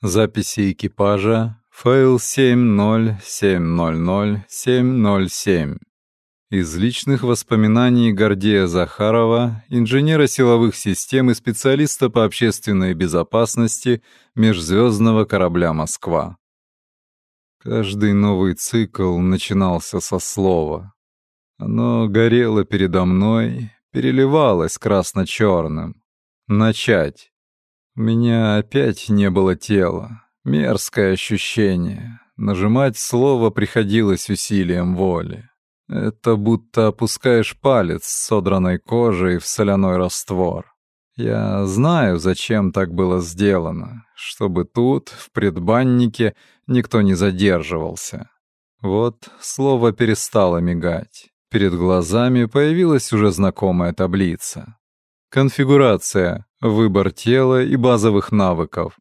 Записи экипажа. Файл 707000707. Из личных воспоминаний Гордея Захарова, инженера силовых систем и специалиста по общественной безопасности межзвездного корабля «Москва». Каждый новый цикл начинался со слова. Оно горело передо мной, переливалось красно-черным. Начать. У меня опять не было тела. Мерзкое ощущение. Нажимать слово приходилось усилием воли. Это будто опускаешь палец с содранной кожей в соляной раствор. Я знаю, зачем так было сделано, чтобы тут, в предбаннике, никто не задерживался. Вот слово перестало мигать. Перед глазами появилась уже знакомая таблица. Конфигурация, выбор тела и базовых навыков.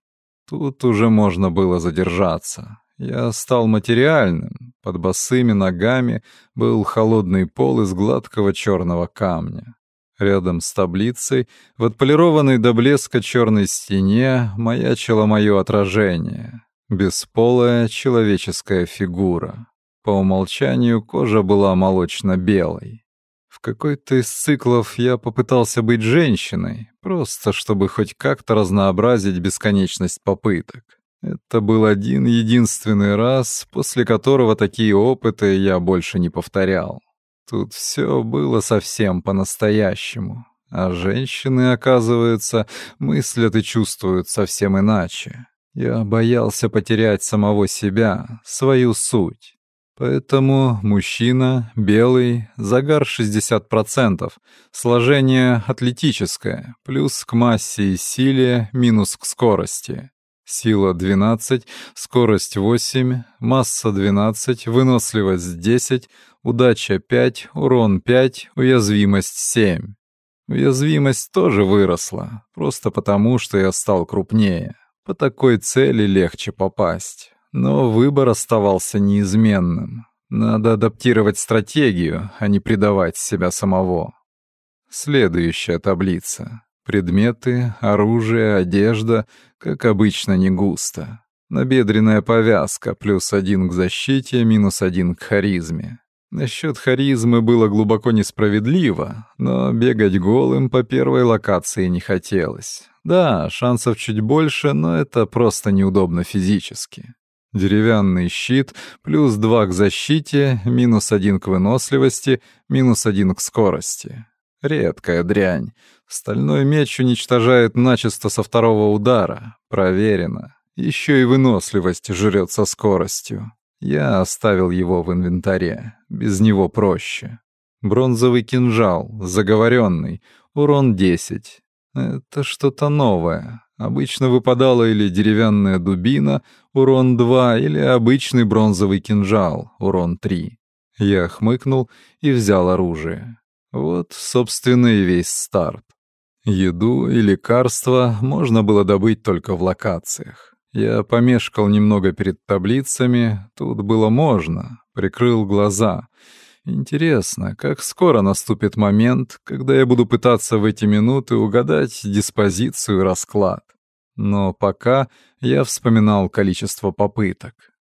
Тут уже можно было задержаться. Я стал материальным. Под босыми ногами был холодный пол из гладкого черного камня. Рядом с таблицей, в отполированной до блеска черной стене, маячило мое отражение. Бесполая человеческая фигура. По умолчанию кожа была молочно-белой. В какой-то из циклов я попытался быть женщиной, просто чтобы хоть как-то разнообразить бесконечность попыток. Это был один единственный раз, после которого такие опыты я больше не повторял. Тут все было совсем по-настоящему. А женщины, оказывается, мыслят и чувствуют совсем иначе. Я боялся потерять самого себя, свою суть. Поэтому мужчина, белый, загар 60%, сложение атлетическое, плюс к массе и силе, минус к скорости. Сила 12, скорость 8, масса 12, выносливость 10, удача 5, урон 5, уязвимость 7. Уязвимость тоже выросла, просто потому, что я стал крупнее. По такой цели легче попасть. Но выбор оставался неизменным. Надо адаптировать стратегию, а не предавать себя самого. Следующая таблица. Предметы, оружие, одежда, как обычно, не густо. Набедренная повязка, плюс один к защите, минус один к харизме. Насчет харизмы было глубоко несправедливо, но бегать голым по первой локации не хотелось. Да, шансов чуть больше, но это просто неудобно физически. Деревянный щит, плюс два к защите, минус один к выносливости, минус один к скорости. Редкая дрянь. Стальной меч уничтожает начисто со второго удара. Проверено. Еще и выносливость жрет со скоростью. Я оставил его в инвентаре. Без него проще. Бронзовый кинжал, заговоренный, урон 10. Это что-то новое. Обычно выпадала или деревянная дубина, урон 2, или обычный бронзовый кинжал, урон 3. Я хмыкнул и взял оружие. Вот, собственно, и весь старт. Еду и лекарства можно было добыть только в локациях. Я помешкал немного перед таблицами, тут было можно, прикрыл глаза. Интересно, как скоро наступит момент, когда я буду пытаться в эти минуты угадать диспозицию расклад. Но пока я вспоминал количество попыток.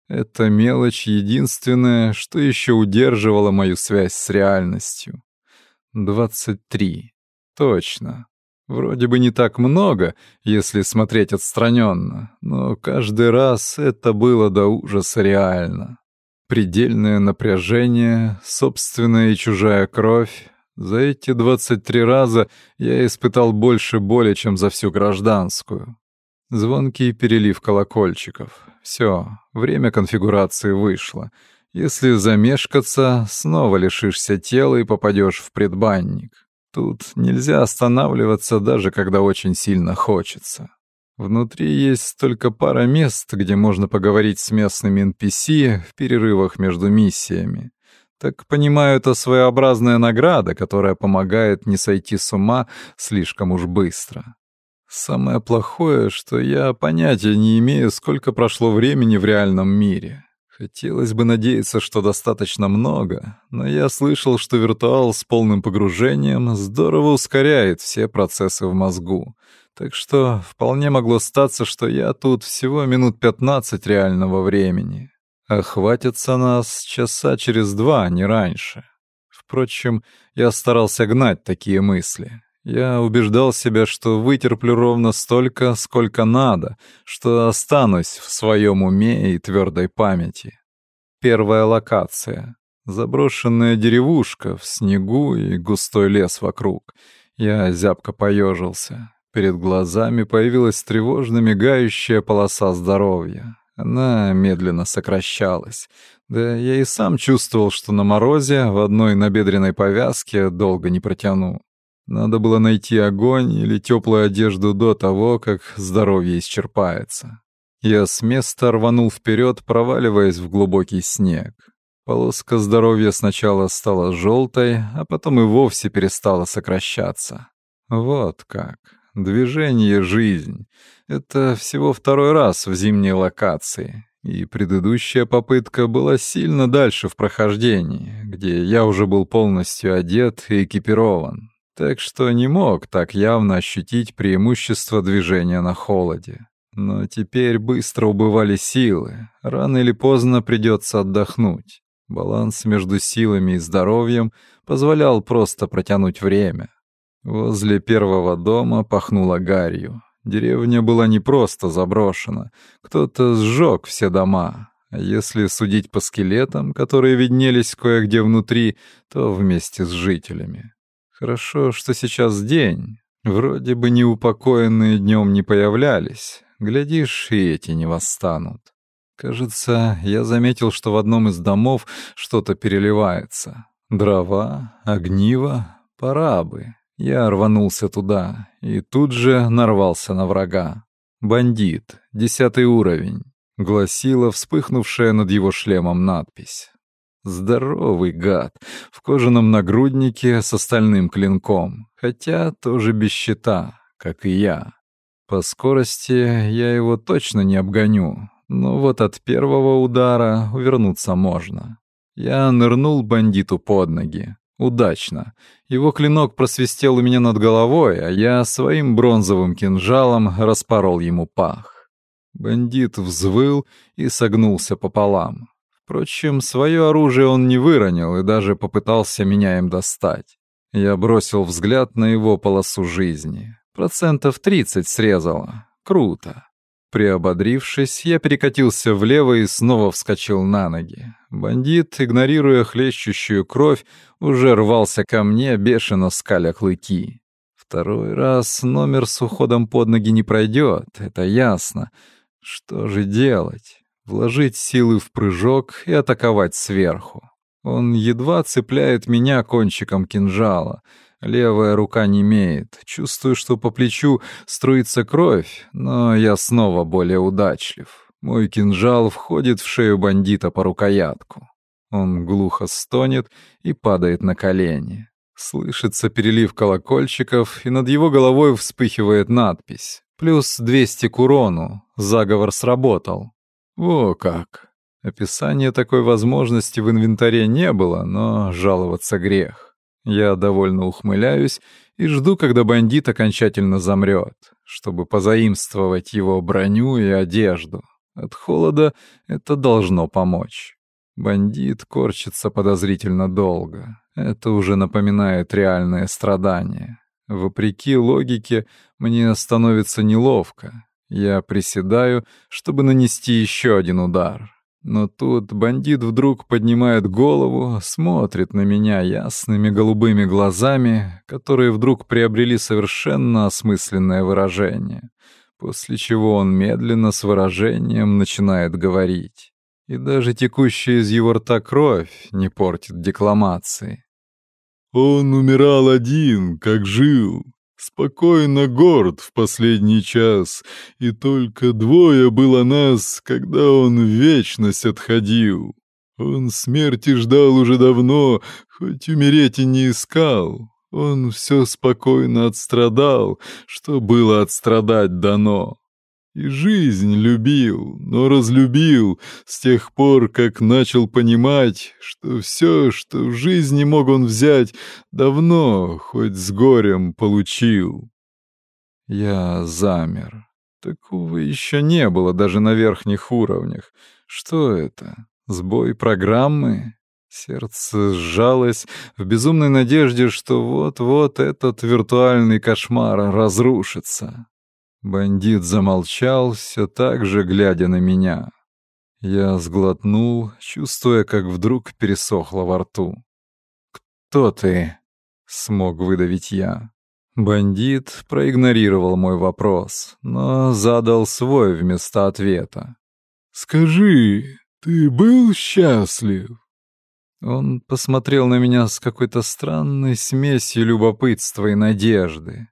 Эта мелочь единственная, что еще удерживала мою связь с реальностью. Двадцать три. Точно. Вроде бы не так много, если смотреть отстраненно, но каждый раз это было до ужаса реально. Предельное напряжение, собственная и чужая кровь. За эти 23 раза я испытал больше боли, чем за всю гражданскую. Звонкий перелив колокольчиков. Все, время конфигурации вышло. Если замешкаться, снова лишишься тела и попадешь в предбанник. Тут нельзя останавливаться, даже когда очень сильно хочется. Внутри есть только пара мест, где можно поговорить с местными NPC в перерывах между миссиями. Так понимаю, это своеобразная награда, которая помогает не сойти с ума слишком уж быстро. Самое плохое, что я понятия не имею, сколько прошло времени в реальном мире. Хотелось бы надеяться, что достаточно много, но я слышал, что виртуал с полным погружением здорово ускоряет все процессы в мозгу, Так что вполне могло статься, что я тут всего минут пятнадцать реального времени. А хватится нас часа через два, а не раньше. Впрочем, я старался гнать такие мысли. Я убеждал себя, что вытерплю ровно столько, сколько надо, что останусь в своем уме и твердой памяти. Первая локация. Заброшенная деревушка в снегу и густой лес вокруг. Я зябко поежился. Перед глазами появилась тревожно мигающая полоса здоровья. Она медленно сокращалась. Да я и сам чувствовал, что на морозе в одной набедренной повязке долго не протяну. Надо было найти огонь или теплую одежду до того, как здоровье исчерпается. Я с места рванул вперед, проваливаясь в глубокий снег. Полоска здоровья сначала стала желтой, а потом и вовсе перестала сокращаться. Вот как. Движение — жизнь. Это всего второй раз в зимней локации, и предыдущая попытка была сильно дальше в прохождении, где я уже был полностью одет и экипирован, так что не мог так явно ощутить преимущество движения на холоде. Но теперь быстро убывали силы, рано или поздно придется отдохнуть. Баланс между силами и здоровьем позволял просто протянуть время. Возле первого дома пахнуло гарью, Деревня была не просто заброшена. Кто-то сжег все дома. А если судить по скелетам, которые виднелись кое-где внутри, то вместе с жителями. Хорошо, что сейчас день. Вроде бы неупокоенные днем не появлялись. Глядишь, и эти не восстанут. Кажется, я заметил, что в одном из домов что-то переливается. Дрова, огниво, пора бы. Я рванулся туда и тут же нарвался на врага. «Бандит, десятый уровень», — гласила вспыхнувшая над его шлемом надпись. Здоровый гад, в кожаном нагруднике с остальным клинком, хотя тоже без щита, как и я. По скорости я его точно не обгоню, но вот от первого удара увернуться можно. Я нырнул бандиту под ноги, Удачно. Его клинок просвистел у меня над головой, а я своим бронзовым кинжалом распорол ему пах. Бандит взвыл и согнулся пополам. Впрочем, свое оружие он не выронил и даже попытался меня им достать. Я бросил взгляд на его полосу жизни. Процентов тридцать срезало. Круто. Приободрившись, я перекатился влево и снова вскочил на ноги. Бандит, игнорируя хлещущую кровь, уже рвался ко мне, бешено скаля клыки. Второй раз номер с уходом под ноги не пройдет, это ясно. Что же делать? Вложить силы в прыжок и атаковать сверху. Он едва цепляет меня кончиком кинжала — Левая рука не имеет. Чувствую, что по плечу струится кровь, но я снова более удачлив. Мой кинжал входит в шею бандита по рукоятку. Он глухо стонет и падает на колени. Слышится перелив колокольчиков, и над его головой вспыхивает надпись. «Плюс 200 к урону. Заговор сработал». О как! Описания такой возможности в инвентаре не было, но жаловаться грех. Я довольно ухмыляюсь и жду, когда бандит окончательно замрет, чтобы позаимствовать его броню и одежду. От холода это должно помочь. Бандит корчится подозрительно долго. Это уже напоминает реальное страдание. Вопреки логике, мне становится неловко. Я приседаю, чтобы нанести еще один удар. Но тут бандит вдруг поднимает голову, смотрит на меня ясными голубыми глазами, которые вдруг приобрели совершенно осмысленное выражение, после чего он медленно с выражением начинает говорить. И даже текущая из его рта кровь не портит декламации. «Он умирал один, как жил, Спокойно горд в последний час, и только двое было нас, когда он в вечность отходил. Он смерти ждал уже давно, хоть умереть и не искал. Он все спокойно отстрадал, что было отстрадать дано. И жизнь любил, но разлюбил с тех пор, как начал понимать, что все, что в жизни мог он взять, давно, хоть с горем, получил. Я замер. Такого еще не было даже на верхних уровнях. Что это? Сбой программы? Сердце сжалось в безумной надежде, что вот-вот этот виртуальный кошмар разрушится. Бандит замолчал, все так же глядя на меня. Я сглотнул, чувствуя, как вдруг пересохло во рту. «Кто ты?» — смог выдавить я. Бандит проигнорировал мой вопрос, но задал свой вместо ответа. «Скажи, ты был счастлив?» Он посмотрел на меня с какой-то странной смесью любопытства и надежды.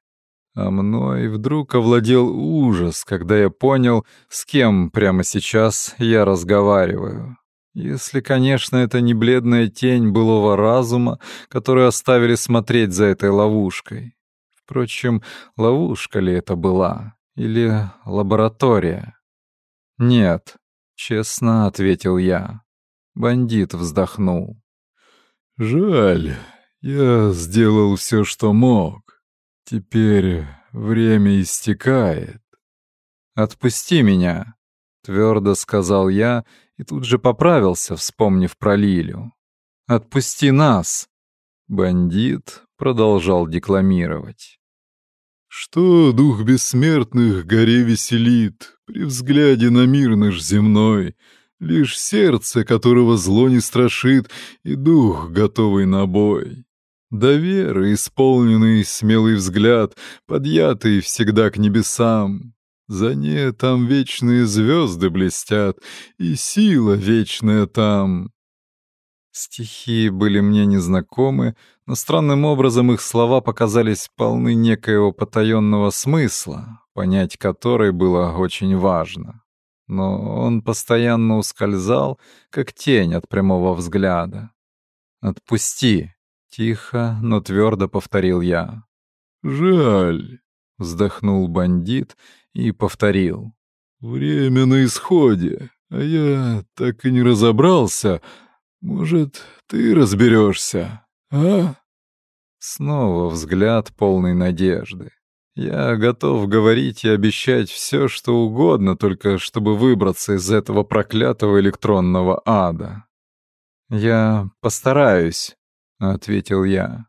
А мной вдруг овладел ужас, когда я понял, с кем прямо сейчас я разговариваю. Если, конечно, это не бледная тень былого разума, которую оставили смотреть за этой ловушкой. Впрочем, ловушка ли это была? Или лаборатория? «Нет», — честно ответил я. Бандит вздохнул. «Жаль, я сделал все, что мог. Теперь время истекает». «Отпусти меня», — твердо сказал я и тут же поправился, вспомнив про Лилю. «Отпусти нас!» Бандит продолжал декламировать. Что дух бессмертных горе веселит При взгляде на мир наш земной, Лишь сердце, которого зло не страшит, И дух, готовый на бой. До веры исполненный смелый взгляд, Подъятый всегда к небесам. За не там вечные звезды блестят, И сила вечная там. Стихи были мне незнакомы, но странным образом их слова показались полны некоего потаенного смысла, понять который было очень важно. Но он постоянно ускользал, как тень от прямого взгляда. «Отпусти!» — тихо, но твердо повторил я. «Жаль!» — вздохнул бандит и повторил. «Время на исходе, а я так и не разобрался, может, ты разберешься, а? Снова взгляд полный надежды. Я готов говорить и обещать все, что угодно, только чтобы выбраться из этого проклятого электронного ада. «Я постараюсь», — ответил я.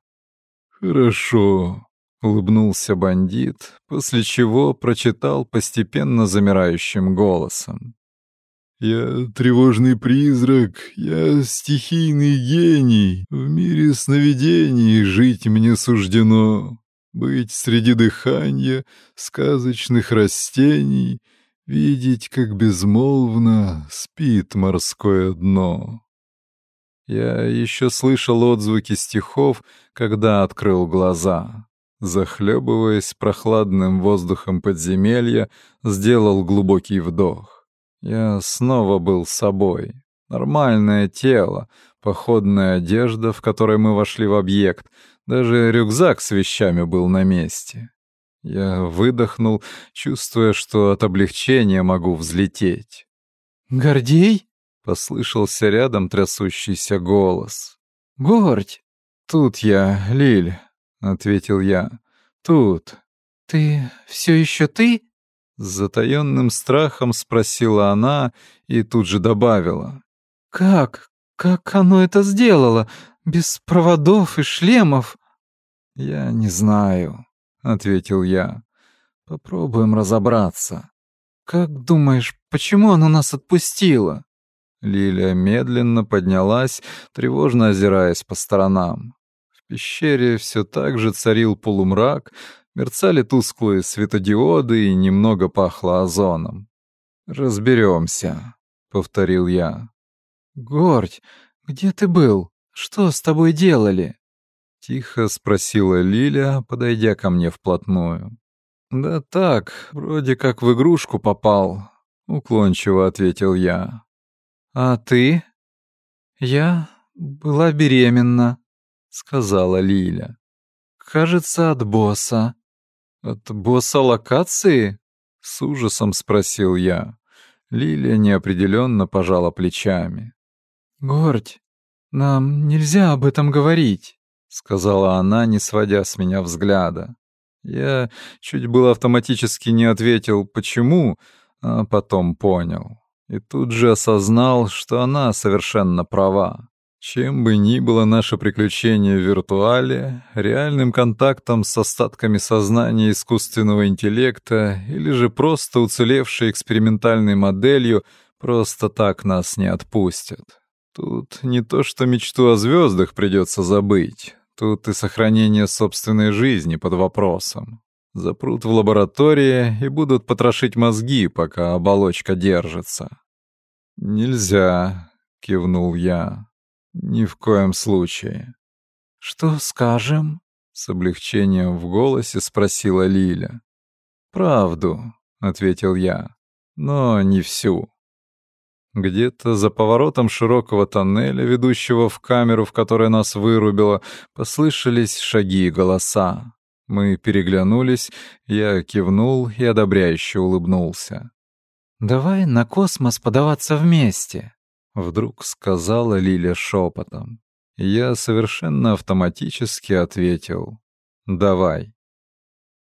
«Хорошо», — улыбнулся бандит, после чего прочитал постепенно замирающим голосом. Я тревожный призрак, я стихийный гений. В мире сновидений жить мне суждено. Быть среди дыхания сказочных растений, Видеть, как безмолвно спит морское дно. Я еще слышал отзвуки стихов, когда открыл глаза. Захлебываясь прохладным воздухом подземелья, сделал глубокий вдох. Я снова был собой. Нормальное тело, походная одежда, в которой мы вошли в объект, даже рюкзак с вещами был на месте. Я выдохнул, чувствуя, что от облегчения могу взлететь. «Гордей?» — послышался рядом трясущийся голос. «Гордь!» «Тут я, Лиль», — ответил я. «Тут». «Ты все еще ты?» С затаённым страхом спросила она и тут же добавила. «Как? Как оно это сделало? Без проводов и шлемов?» «Я не знаю», — ответил я. «Попробуем разобраться». «Как думаешь, почему оно нас отпустило?» Лилия медленно поднялась, тревожно озираясь по сторонам. В пещере все так же царил полумрак, Мерцали тусклые светодиоды и немного пахло озоном. «Разберемся», — повторил я. «Гордь, где ты был? Что с тобой делали?» Тихо спросила Лиля, подойдя ко мне вплотную. «Да так, вроде как в игрушку попал», — уклончиво ответил я. «А ты?» «Я была беременна», — сказала Лиля. «Кажется, от босса». «От босса локации?» — с ужасом спросил я. Лилия неопределенно пожала плечами. «Гордь, нам нельзя об этом говорить», — сказала она, не сводя с меня взгляда. Я чуть было автоматически не ответил «почему?», а потом понял. И тут же осознал, что она совершенно права. Чем бы ни было наше приключение в виртуале, реальным контактом с остатками сознания искусственного интеллекта или же просто уцелевшей экспериментальной моделью просто так нас не отпустят. Тут не то, что мечту о звездах придется забыть, тут и сохранение собственной жизни под вопросом. Запрут в лаборатории и будут потрошить мозги, пока оболочка держится. «Нельзя», — кивнул я. «Ни в коем случае». «Что скажем?» — с облегчением в голосе спросила Лиля. «Правду», — ответил я, — «но не всю». Где-то за поворотом широкого тоннеля, ведущего в камеру, в которой нас вырубило, послышались шаги и голоса. Мы переглянулись, я кивнул и одобряюще улыбнулся. «Давай на космос подаваться вместе», — вдруг сказала Лиля шепотом. Я совершенно автоматически ответил «Давай».